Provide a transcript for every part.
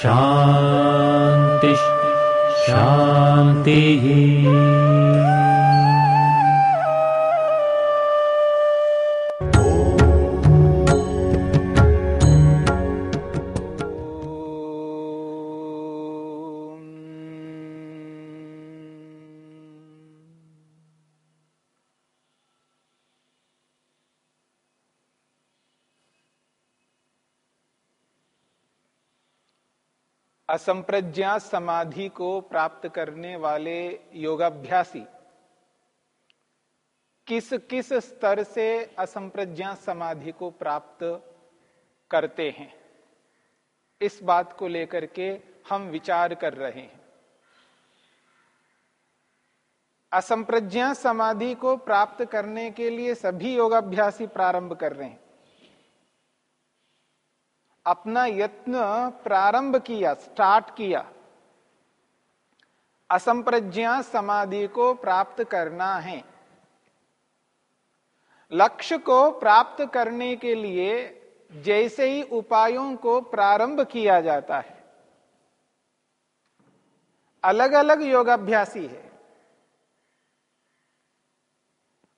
शान्तिः शान्तिः असंप्रज्ञा समाधि को प्राप्त करने वाले योगाभ्यासी। किस किस स्तर से असंप्रज्ञा समाधि को प्राप्त करते हैं? इस बात को लेकर के हम विचार कर रहे हैं। असंप्रज्ञा समाधि को प्राप्त करने के लिए सभी योगाभ्यासी प्रारंभ कर रहे हैं। अपना यत्न प्रारंभ किया स्टार्ट किया। असंप्रज्ञा समाधि को प्राप्त करना है। लक्ष्य को प्राप्त करने के लिए जैसे ही उपायों को प्रारंभ किया जाता है। अलग अलग योगाभ्यासी है।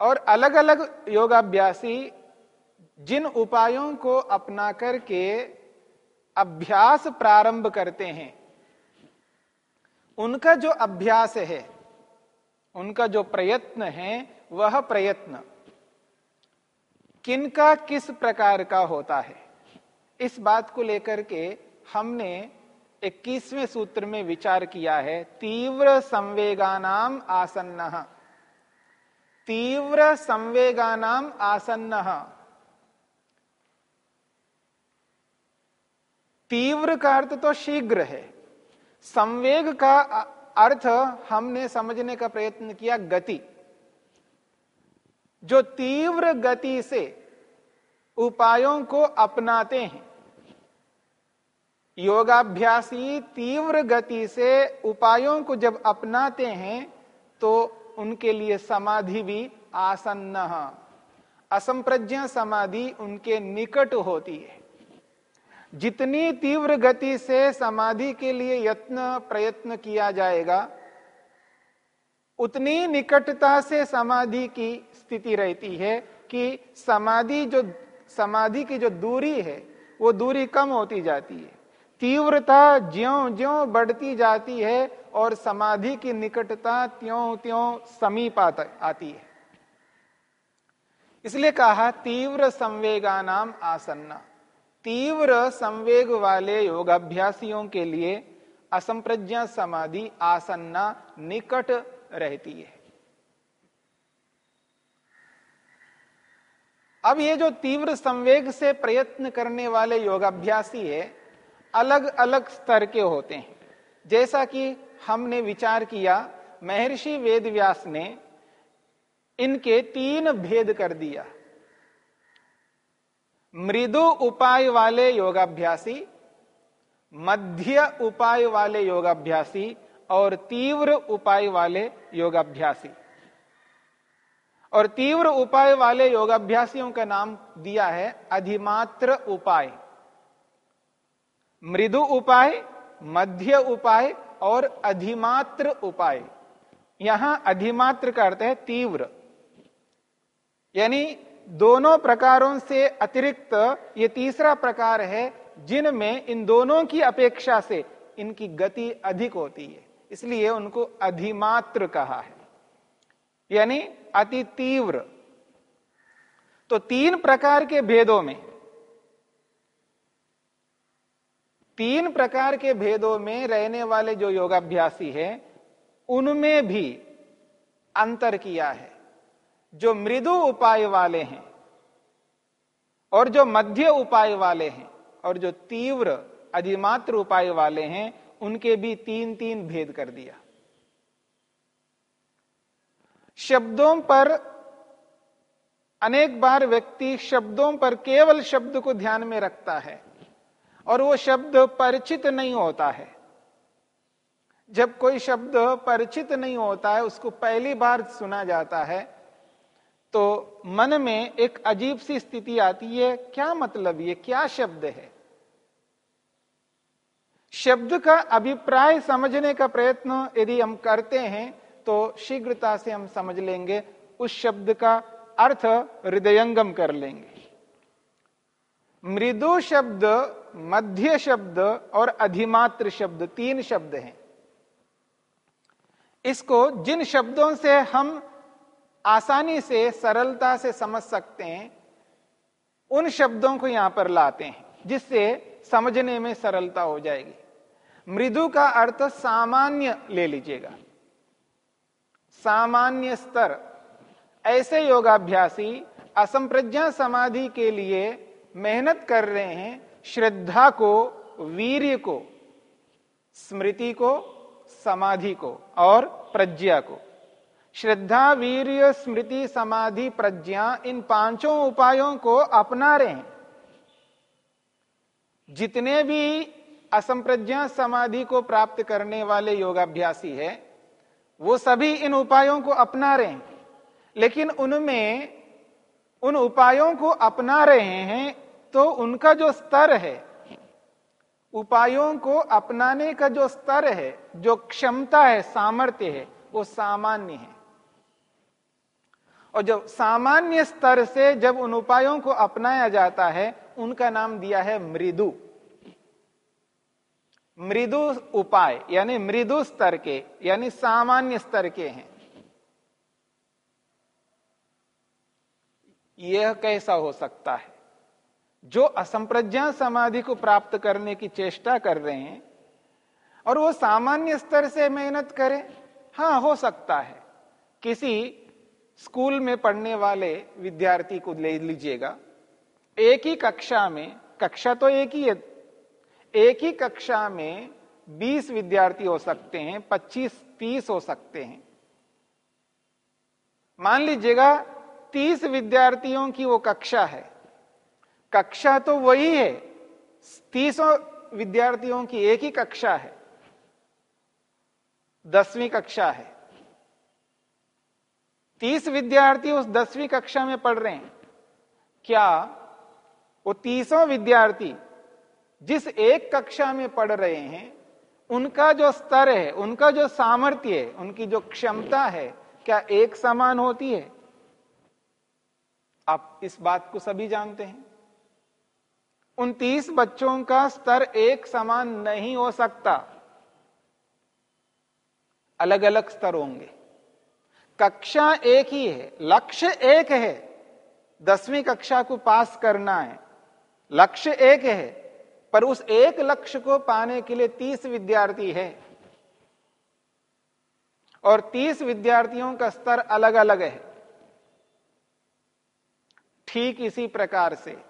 और अलग अलग योगाभ्यासी जिन उपायों को अपना करके अभ्यास प्रारंभ करते हैं, उनका जो अभ्यास है, उनका जो प्रयत्न है, वह प्रयत्न किनका किस प्रकार का होता है? इस बात को लेकर के हमने 21वें सूत्र में विचार किया है, तीव्र संवेगानाम आसन्न। तीव्र संवेगानाम आसन्न। तीव्र का अर्थ तो शीघ्र है। संवेग का अर्थ हमने समझने का प्रयत्न किया गति। जो तीव्र गति से उपायों को अपनाते हैं, योगाभ्यासी तीव्र गति से उपायों को जब अपनाते हैं तो उनके लिए समाधि भी आसन्न। असंप्रज्ञा समाधि उनके निकट होती है। जितनी तीव्र गति से समाधि के लिए यत्न, प्रयत्न किया जाएगा, उतनी निकटता से समाधि की स्थिति रहती है कि समाधि जो, समाधि की जो दूरी है, वो दूरी कम होती जाती है। तीव्रता ज्यो ज्यो बढ़ती जाती है और समाधि की निकटता त्यों त्यों समीप आती है। इसलिए कहा, तीव्र संवेगा नाम आसन्ना। तीव्र संवेग वाले योगाभ्यासियों के लिए असंप्रज्ञा समाधि आसन्ना निकट रहती है। अब ये जो तीव्र संवेग से प्रयत्न करने वाले योगाभ्यासी है अलग अलग स्तर के होते हैं। जैसा कि हमने विचार किया, महर्षि वेदव्यास ने इनके तीन भेद कर दिया। मृदु उपाय वाले योगाभ्यासी, मध्य उपाय वाले योगाभ्यासी और तीव्र उपाय वाले योगाभ्यासी। और तीव्र उपाय वाले योगाभ्यासियों का नाम दिया है अधिमात्र उपाय। मृदु उपाय, मध्य उपाय और अधिमात्र उपाय। यहाँ अधिमात्र का अर्थ है तीव्र। यानी दोनों प्रकारों से अतिरिक्त ये तीसरा प्रकार है, जिनमें इन दोनों की अपेक्षा से इनकी गति अधिक होती है। इसलिए उनको अधिमात्र कहा है। यानी अति तीव्र। तो तीन प्रकार के भेदों में, तीन प्रकार के भेदों में रहने वाले जो योगाभ्यासी हैं, उनमें भी अंतर किया है। जो मृदु उपाय वाले हैं और जो मध्य उपाय वाले हैं और जो तीव्र अधिमात्र उपाय वाले हैं, उनके भी तीन तीन भेद कर दिया। शब्दों पर अनेक बार व्यक्ति शब्दों पर केवल शब्द को ध्यान में रखता है और वो शब्द परिचित नहीं होता है। जब कोई शब्द परिचित नहीं होता है, उसको पहली बार सुना जाता है तो मन में एक अजीब सी स्थिति आती है, क्या मतलब ये? क्या शब्द है? शब्द का अभिप्राय समझने का प्रयत्न यदि हम करते हैं तो शीघ्रता से हम समझ लेंगे, उस शब्द का अर्थ हृदयंगम कर लेंगे। मृदु शब्द, मध्य शब्द और अधिमात्र शब्द तीन शब्द हैं। इसको जिन शब्दों से हम आसानी से, सरलता से समझ सकते हैं। उन शब्दों को यहाँ पर लाते हैं, जिससे समझने में सरलता हो जाएगी। मृदु का अर्थ सामान्य ले लीजिएगा। सामान्य स्तर। ऐसे योगाभ्यासी असंप्रज्ञा समाधि के लिए मेहनत कर रहे हैं, श्रद्धा को, वीर्य को, स्मृति को, समाधि को और प्रज्ञा को। श्रद्धा वीर्य स्मृति, समाधि, प्रज्ञा, इन पाँचों उपायों को अपना रहे हैं। जितने भी असंप्रज्ञा, समाधि को प्राप्त करने वाले योगाभ्यासी है, वो सभी इन उपायों को अपना रहे हैं। लेकिन उनमें उन उपायों को अपना रहे हैं तो उनका जो स्तर है, उपायों को अपनाने का जो स्तर है, जो क्षमता है, सामर्थ्य है, वो सामान्य है। और जब सामान्य स्तर से जब उन उपायों को अपनाया जाता है, उनका नाम दिया है मृदु। मृदु उपाय, यानी मृदु स्तर के, यानी सामान्य स्तर के हैं। यह कैसा हो सकता है? जो असंप्रज्ञा समाधि को प्राप्त करने की चेष्टा कर रहे हैं, और वो सामान्य स्तर से मेहनत करें हाँ हो सकता है। किसी स्कूल में पढ़ने वाले विद्यार्थी को ले लीजिएगा। एक ही कक्षा में, कक्षा तो एक ही है, एक ही कक्षा में 20 विद्यार्थी हो सकते हैं 25 30 हो सकते हैं। मान लीजिएगा 30 विद्यार्थियों की वो कक्षा है। कक्षा तो वही है, तीसों विद्यार्थियों की एक ही कक्षा है, दसवीं कक्षा है। तीस विद्यार्थी उस दसवीं कक्षा में पढ़ रहे हैं। क्या वो तीसों विद्यार्थी जिस एक कक्षा में पढ़ रहे हैं, उनका जो स्तर है, उनका जो सामर्थ्य है, उनकी जो क्षमता है, क्या एक समान होती है? आप इस बात को सभी जानते हैं। उन तीस बच्चों का स्तर एक समान नहीं हो सकता। अलग अलग स्तर होंगे। कक्षा एक ही है, लक्ष्य एक है, दसवीं कक्षा को पास करना है, लक्ष्य एक है, पर उस एक लक्ष्य को पाने के लिए तीस विद्यार्थी है। और तीस विद्यार्थियों का स्तर अलग अलग है। ठीक इसी प्रकार से,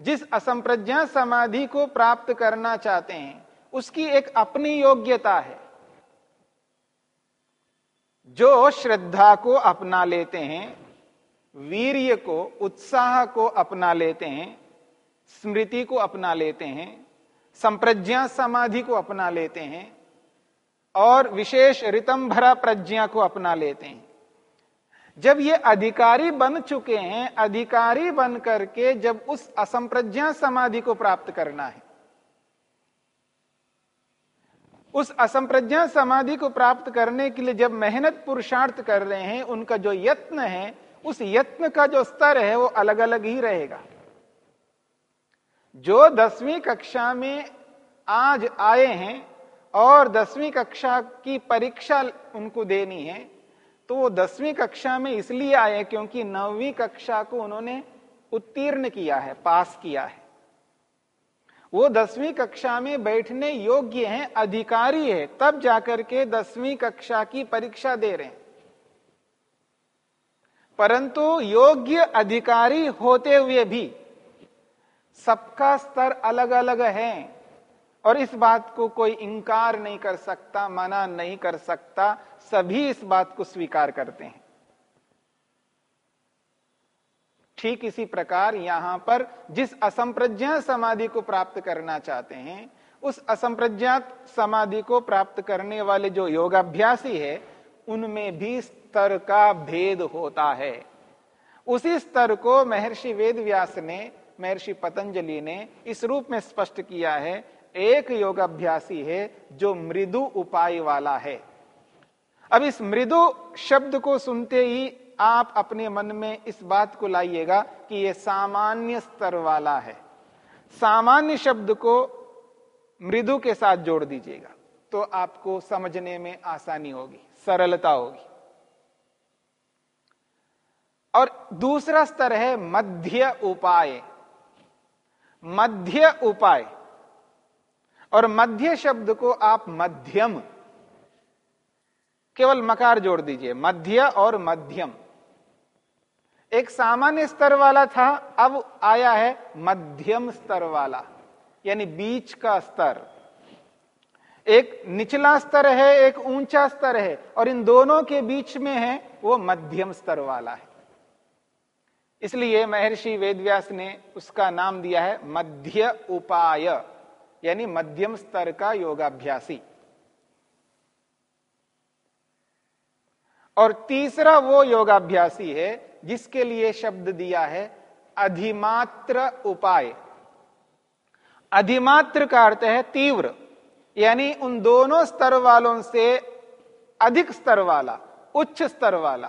जिस असंप्रज्ञा समाधि को प्राप्त करना चाहते हैं, उसकी एक अपनी योग्यता है। जो श्रद्धा को अपना लेते हैं, वीर्य को, उत्साह को अपना लेते हैं, स्मृति को अपना लेते हैं, संप्रज्ञा समाधि को अपना लेते हैं, और विशेष रितम भरा प्रज्ञा को अपना लेते हैं। जब ये अधिकारी बन चुके हैं, अधिकारी बन करके जब उस असंप्रज्ञा समाधि को प्राप्त करना है उस असंप्रज्ञा समाधि को प्राप्त करने के लिए जब मेहनत पुरुषार्थ कर रहे हैं, उनका जो यत्न है, उस यत्न का जो स्तर है, वो अलग अलग ही रहेगा। जो दसवीं कक्षा में आज आए हैं और दसवीं कक्षा की परीक्षा उनको देनी है तो वो दसवीं कक्षा में इसलिए आए क्योंकि नौवीं कक्षा को उन्होंने उत्तीर्ण किया है, पास किया है। वो दसवीं कक्षा में बैठने योग्य हैं, अधिकारी है, तब जाकर के दसवीं कक्षा की परीक्षा दे रहे हैं। परंतु योग्य अधिकारी होते हुए भी सबका स्तर अलग अलग है और इस बात को कोई इंकार नहीं कर सकता, मना नहीं कर सकता, सभी इस बात को स्वीकार करते हैं। ठीक इसी प्रकार यहाँ पर जिस असंप्रज्ञा समाधि को प्राप्त करना चाहते हैं, उस असंप्रज्ञात समाधि को प्राप्त करने वाले जो योगाभ्यासी है, उनमें भी स्तर का भेद होता है। उसी स्तर को महर्षि वेद व्यास ने, महर्षि पतंजलि ने इस रूप में स्पष्ट किया है, एक योगाभ्यासी है जो मृदु उपाय वाला है। अब इस मृदु शब्द को सुनते ही आप अपने मन में इस बात को लाइएगा कि यह सामान्य स्तर वाला है। सामान्य शब्द को मृदु के साथ जोड़ दीजिएगा तो आपको समझने में आसानी होगी, सरलता होगी। और दूसरा स्तर है मध्य उपाय। मध्य उपाय। और मध्य शब्द को आप मध्यम, केवल मकार जोड़ दीजिए, मध्य और मध्यम। एक सामान्य स्तर वाला था, अब आया है मध्यम स्तर वाला, यानी बीच का स्तर। एक निचला स्तर है, एक ऊँचा स्तर है, और इन दोनों के बीच में है, वो मध्यम स्तर वाला है। इसलिए महर्षि वेदव्यास ने उसका नाम दिया है मध्य उपाय, यानी मध्यम स्तर का योगाभ्यासी। और तीसरा वो योगाभ्यासी है जिसके लिए शब्द दिया है अधिमात्र उपाय। अधिमात्र का अर्थ है तीव्र, यानी उन दोनों स्तर वालों से अधिक स्तर वाला, उच्च स्तर वाला।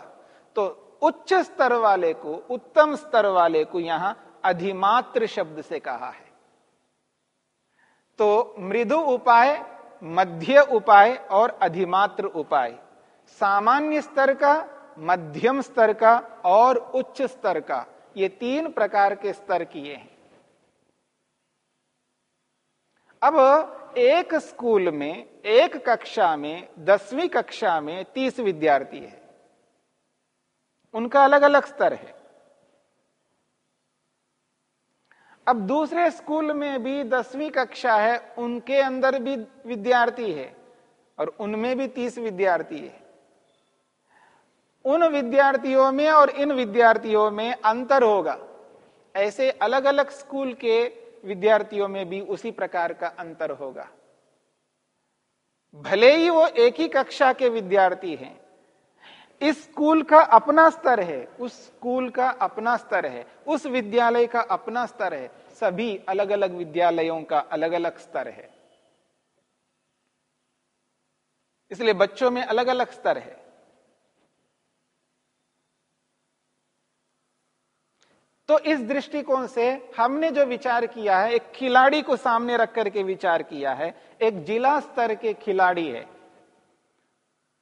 तो उच्च स्तर वाले को, उत्तम स्तर वाले को यहाँ अधिमात्र शब्द से कहा है। तो मृदु उपाय, मध्य उपाय और अधिमात्र उपाय। सामान्य स्तर का, मध्यम स्तर का और उच्च स्तर का, ये तीन प्रकार के स्तर किए हैं। अब एक स्कूल में, एक कक्षा में, दसवीं कक्षा में तीस विद्यार्थी है। उनका अलग अलग स्तर है। अब दूसरे स्कूल में भी दसवीं कक्षा है, उनके अंदर भी विद्यार्थी है और उनमें भी तीस विद्यार्थी है। उन विद्यार्थियों में और इन विद्यार्थियों में अंतर होगा। ऐसे अलग अलग स्कूल के विद्यार्थियों में भी उसी प्रकार का अंतर होगा। भले ही वो एक ही कक्षा के विद्यार्थी हैं, इस स्कूल का अपना स्तर है, उस स्कूल का अपना स्तर है, उस विद्यालय का अपना स्तर है, सभी अलग अलग विद्यालयों का अलग अलग स्तर है। इसलिए बच्चों में अलग अलग स्तर है। तो इस दृष्टिकोण से हमने जो विचार किया है, एक खिलाड़ी को सामने रख करके विचार किया है, एक जिला स्तर के खिलाड़ी है।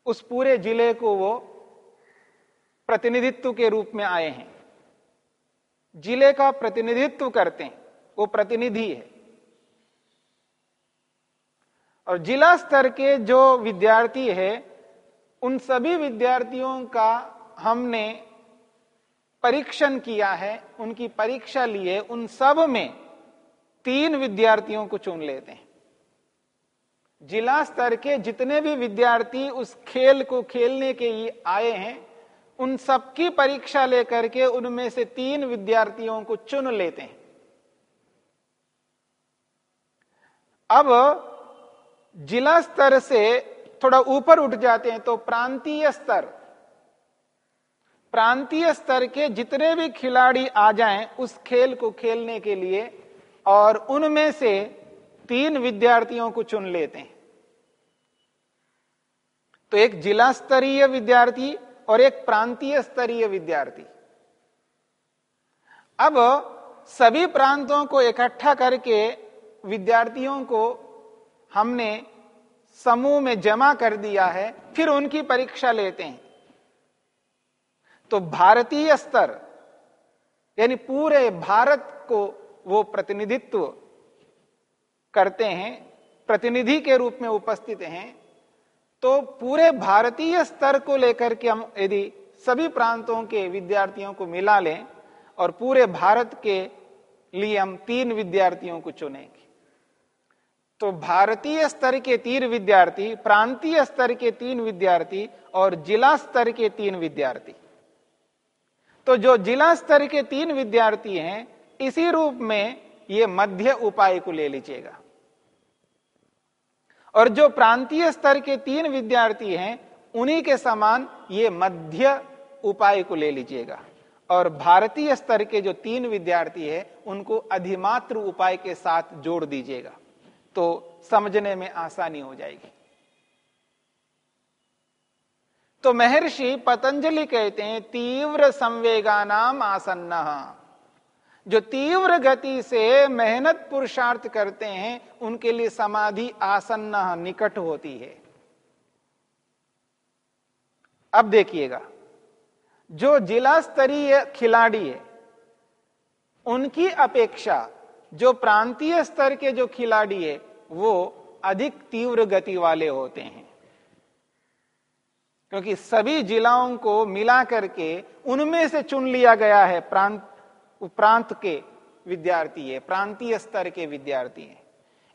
उस पूरे ज़िले को वो प्रतिनिधित्व के रूप में आए हैं। ज़िले का प्रतिनिधित्व करते हैं, वो प्रतिनिधि है। और जिला स्तर के जो विद्यार्थी है, उन सभी विद्यार्थियों का हमने परीक्षण किया है, उनकी परीक्षा लिए उन सब में तीन विद्यार्थियों को चुन लेते हैं। जिला स्तर के जितने भी विद्यार्थी उस खेल को खेलने के लिए आए हैं, उन सबकी परीक्षा लेकर के उनमें से तीन विद्यार्थियों को चुन लेते हैं। अब जिला स्तर से थोड़ा ऊपर उठ जाते हैं तो प्रांतीय स्तर प्रांतीय स्तर के जितने भी खिलाड़ी आ जाएँ उस खेल को खेलने के लिए और उनमें से तीन विद्यार्थियों को चुन लेते हैं। तो एक जिला स्तरीय विद्यार्थी और एक प्रांतीय स्तरीय विद्यार्थी। अब सभी प्रांतों को इकट्ठा करके विद्यार्थियों को हमने समूह में जमा कर दिया है, फिर उनकी परीक्षा लेते हैं। तो भारतीय स्तर, यानी पूरे भारत को वो प्रतिनिधित्व करते हैं, प्रतिनिधि के रूप में उपस्थित हैं तो पूरे भारतीय स्तर को लेकर के हम यदि सभी प्रांतों के विद्यार्थियों को मिला लें और पूरे भारत के लिए हम तीन विद्यार्थियों को चुनेंगे। तो भारतीय स्तर के तीन विद्यार्थी, प्रांतीय स्तर के तीन विद्यार्थी और जिला स्तर के तीन विद्यार्थी। तो जो जिला स्तर के तीन विद्यार्थी हैं, इसी रूप में ये मध्य उपाय को ले लीजिएगा। और जो प्रांतीय स्तर के तीन विद्यार्थी हैं, उन्हीं के समान ये मध्य उपाय को ले लीजिएगा। और भारतीय स्तर के जो तीन विद्यार्थी हैं, उनको अधिमात्र उपाय के साथ जोड़ दीजिएगा। तो समझने में आसानी हो जाएगी। तो महर्षि पतंजलि कहते हैं, तीव्र संवेगा नाम आसन्न। जो तीव्र गति से मेहनत पुरुषार्थ करते हैं, उनके लिए समाधि आसन्न निकट होती है। अब देखिएगा, जो जिला स्तरीय खिलाड़ी है, उनकी अपेक्षा जो प्रांतीय स्तर के जो खिलाड़ी है, वो अधिक तीव्र गति वाले होते हैं। क्योंकि सभी जिलाओं को मिला करके उनमें से चुन लिया गया है प्रांत प्रांत के विद्यार्थी है प्रांतीय स्तर के विद्यार्थी है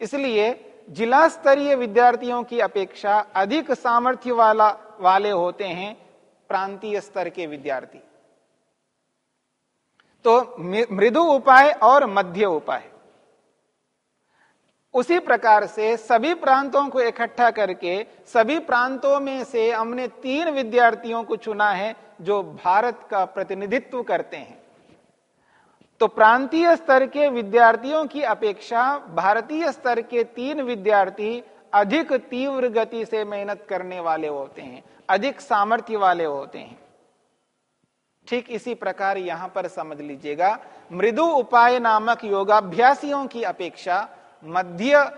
इसलिए जिला स्तरीय विद्यार्थियों की अपेक्षा अधिक सामर्थ्य वाला, वाले होते हैं प्रांतीय स्तर के विद्यार्थी। तो मृदु उपाय और मध्य उपाय। उसी प्रकार से सभी प्रांतों को इकट्ठा करके, सभी प्रांतों में से हमने तीन विद्यार्थियों को चुना है जो भारत का प्रतिनिधित्व करते हैं। तो प्रांतीय स्तर के विद्यार्थियों की अपेक्षा भारतीय स्तर के तीन विद्यार्थी अधिक तीव्र गति से मेहनत करने वाले होते हैं, अधिक सामर्थ्य वाले होते हैं। ठीक इसी प्रकार यहाँ पर समझ लीजिएगा, मृदु उपाय नामक योगाभ्यासियों की अपेक्षा मध्य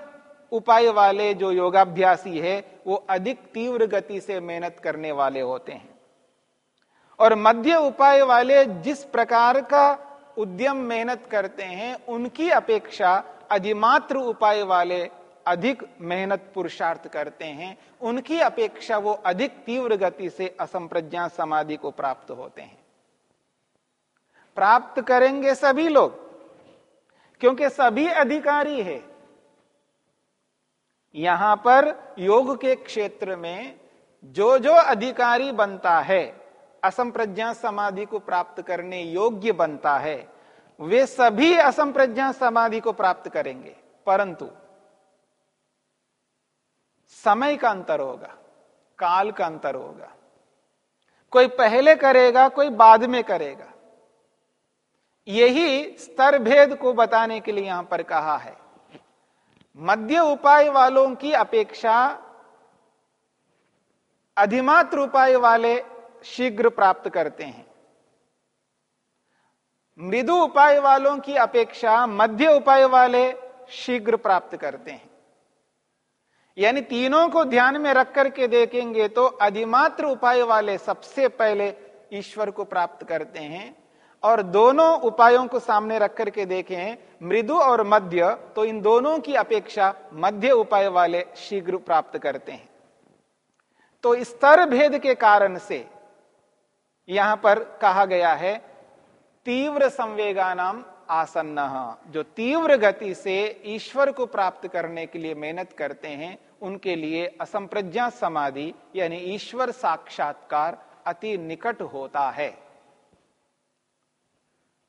उपाय वाले जो योगाभ्यासी है, वो अधिक तीव्र गति से मेहनत करने वाले होते हैं। और मध्य उपाय वाले जिस प्रकार का उद्यम मेहनत करते हैं, उनकी अपेक्षा अधिमात्र उपाय वाले अधिक मेहनत पुरुषार्थ करते हैं। उनकी अपेक्षा वो अधिक तीव्र गति से असंप्रज्ञा समाधि को प्राप्त होते हैं। प्राप्त करेंगे सभी लोग, क्योंकि सभी अधिकारी है। यहाँ पर योग के क्षेत्र में जो जो अधिकारी बनता है, असंप्रज्ञा समाधि को प्राप्त करने योग्य बनता है, वे सभी असंप्रज्ञा समाधि को प्राप्त करेंगे। परंतु समय का अंतर होगा, काल का अंतर होगा। कोई पहले करेगा, कोई बाद में करेगा। यही स्तर भेद को बताने के लिए यहाँ पर कहा है। मध्य उपाय वालों की अपेक्षा अधिमात्र उपाय वाले शीघ्र प्राप्त करते हैं। मृदु उपाय वालों की अपेक्षा मध्य उपाय वाले शीघ्र प्राप्त करते हैं। यानी तीनों को ध्यान में रख करके देखेंगे तो अधिमात्र उपाय वाले सबसे पहले ईश्वर को प्राप्त करते हैं। और दोनों उपायों को सामने रख करके देखें, मृदु और मध्य तो इन दोनों की अपेक्षा मध्य उपाय वाले शीघ्र प्राप्त करते हैं। तो स्तर भेद के कारण से यहाँ पर कहा गया है, तीव्र संवेगा नाम आसन्न। जो तीव्र गति से ईश्वर को प्राप्त करने के लिए मेहनत करते हैं, उनके लिए असंप्रज्ञा समाधि, यानी ईश्वर साक्षात्कार, अति निकट होता है।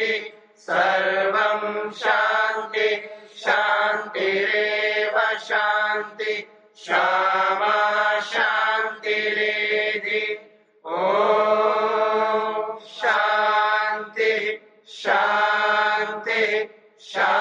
शान्ति शांति शान्ति शांति शान्ति क्षमा शान्तिरेधि ओ शांति शांति शांति।